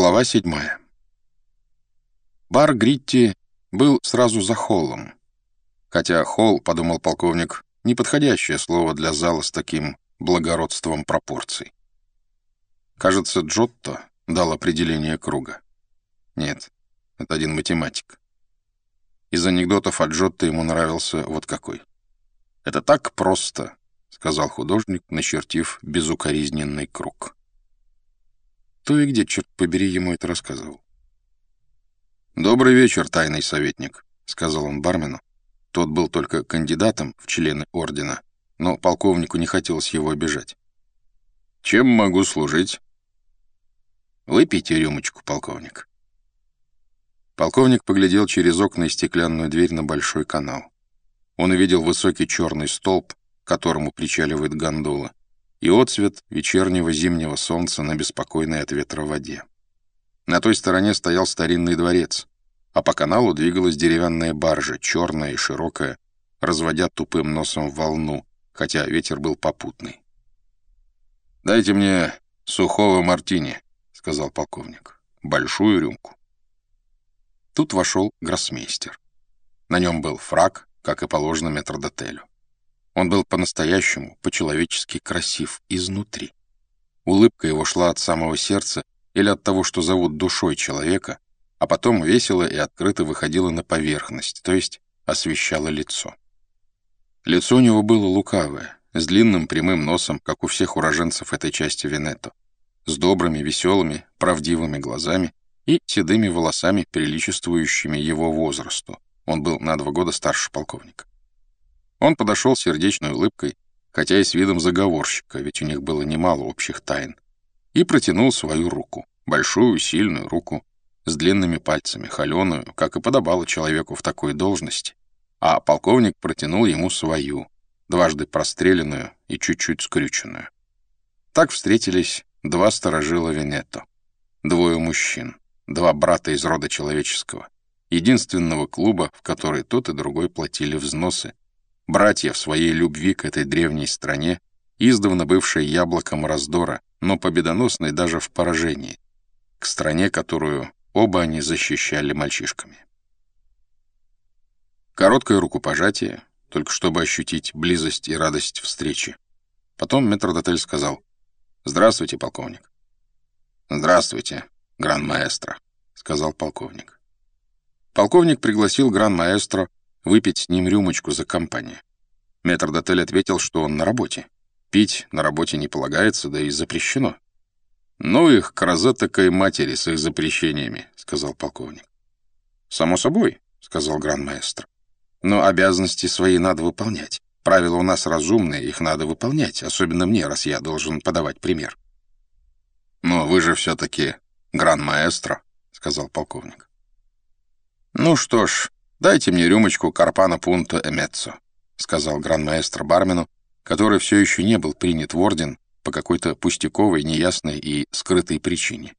Глава седьмая. Бар Гритти был сразу за холлом. Хотя холл, подумал полковник, неподходящее слово для зала с таким благородством пропорций. Кажется, Джотто дал определение круга. Нет, это один математик. Из анекдотов о Джотто ему нравился вот какой. «Это так просто», — сказал художник, начертив безукоризненный круг. Кто и где, черт побери, ему это рассказывал? «Добрый вечер, тайный советник», — сказал он бармену. Тот был только кандидатом в члены ордена, но полковнику не хотелось его обижать. «Чем могу служить?» «Выпейте рюмочку, полковник». Полковник поглядел через окна и стеклянную дверь на большой канал. Он увидел высокий черный столб, к которому причаливает гондола, и отцвет вечернего зимнего солнца на беспокойной от ветра воде. На той стороне стоял старинный дворец, а по каналу двигалась деревянная баржа, черная и широкая, разводя тупым носом волну, хотя ветер был попутный. «Дайте мне сухого мартини», — сказал полковник. «Большую рюмку». Тут вошел гроссмейстер. На нем был фраг, как и положено метрдотелю. Он был по-настоящему, по-человечески красив изнутри. Улыбка его шла от самого сердца или от того, что зовут душой человека, а потом весело и открыто выходила на поверхность, то есть освещала лицо. Лицо у него было лукавое, с длинным прямым носом, как у всех уроженцев этой части Венето, с добрыми, веселыми, правдивыми глазами и седыми волосами, приличествующими его возрасту. Он был на два года старше полковника. Он подошел с сердечной улыбкой, хотя и с видом заговорщика, ведь у них было немало общих тайн, и протянул свою руку, большую, сильную руку, с длинными пальцами, холеную, как и подобало человеку в такой должности, а полковник протянул ему свою, дважды простреленную и чуть-чуть скрюченную. Так встретились два сторожила Венето, двое мужчин, два брата из рода человеческого, единственного клуба, в который тот и другой платили взносы, братья в своей любви к этой древней стране, издавна бывшей яблоком раздора, но победоносной даже в поражении, к стране, которую оба они защищали мальчишками. Короткое рукопожатие, только чтобы ощутить близость и радость встречи. Потом метрдотель сказал «Здравствуйте, полковник». «Здравствуйте, гран-маэстро», — сказал полковник. Полковник пригласил гран-маэстро выпить с ним рюмочку за компанию. Метрдотель ответил, что он на работе. Пить на работе не полагается, да и запрещено. «Ну их, к такой матери с их запрещениями», — сказал полковник. «Само собой», — сказал гран-маэстро. «Но обязанности свои надо выполнять. Правила у нас разумные, их надо выполнять, особенно мне, раз я должен подавать пример». «Но вы же все-таки гран-маэстро», — сказал полковник. «Ну что ж, «Дайте мне рюмочку Карпана Пунто Эмеццо», — сказал гран-маэстро бармену, который все еще не был принят в орден по какой-то пустяковой, неясной и скрытой причине.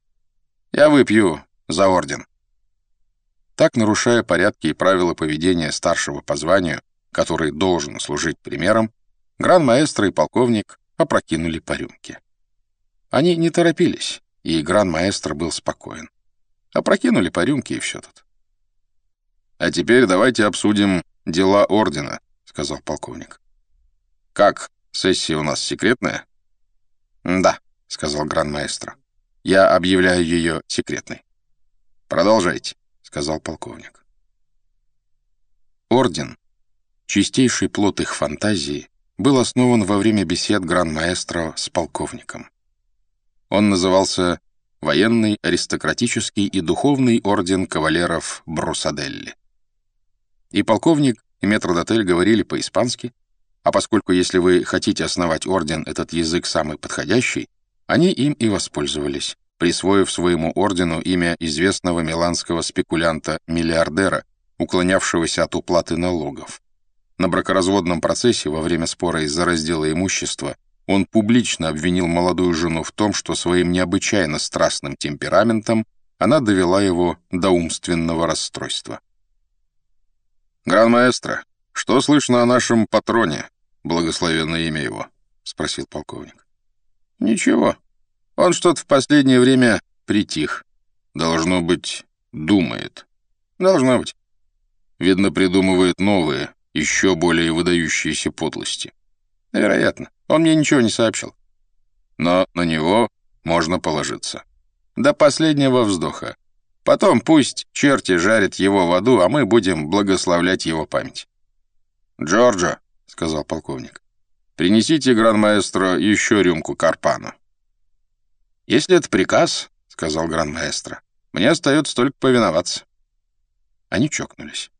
«Я выпью за орден». Так, нарушая порядки и правила поведения старшего по званию, который должен служить примером, гран-маэстро и полковник опрокинули по рюмке. Они не торопились, и гран-маэстро был спокоен. Опрокинули по рюмке, и все тут. «А теперь давайте обсудим дела Ордена», — сказал полковник. «Как, сессия у нас секретная?» «Да», — сказал гран-маэстро. «Я объявляю ее секретной». «Продолжайте», — сказал полковник. Орден, чистейший плод их фантазии, был основан во время бесед гран-маэстро с полковником. Он назывался «Военный, аристократический и духовный орден кавалеров Брусаделли». И полковник, и метрдотель говорили по-испански, а поскольку если вы хотите основать орден, этот язык самый подходящий, они им и воспользовались, присвоив своему ордену имя известного миланского спекулянта-миллиардера, уклонявшегося от уплаты налогов. На бракоразводном процессе во время спора из-за раздела имущества он публично обвинил молодую жену в том, что своим необычайно страстным темпераментом она довела его до умственного расстройства. «Гран-маэстро, что слышно о нашем патроне, благословенное имя его?» — спросил полковник. «Ничего. Он что-то в последнее время притих. Должно быть, думает. Должно быть. Видно, придумывает новые, еще более выдающиеся подлости. Вероятно. Он мне ничего не сообщил. Но на него можно положиться. До последнего вздоха. Потом пусть черти жарят его в аду, а мы будем благословлять его память. «Джорджо», — сказал полковник, — «принесите гран-маэстро еще рюмку карпана». «Если это приказ», — сказал гран-маэстро, — «мне остается только повиноваться». Они чокнулись.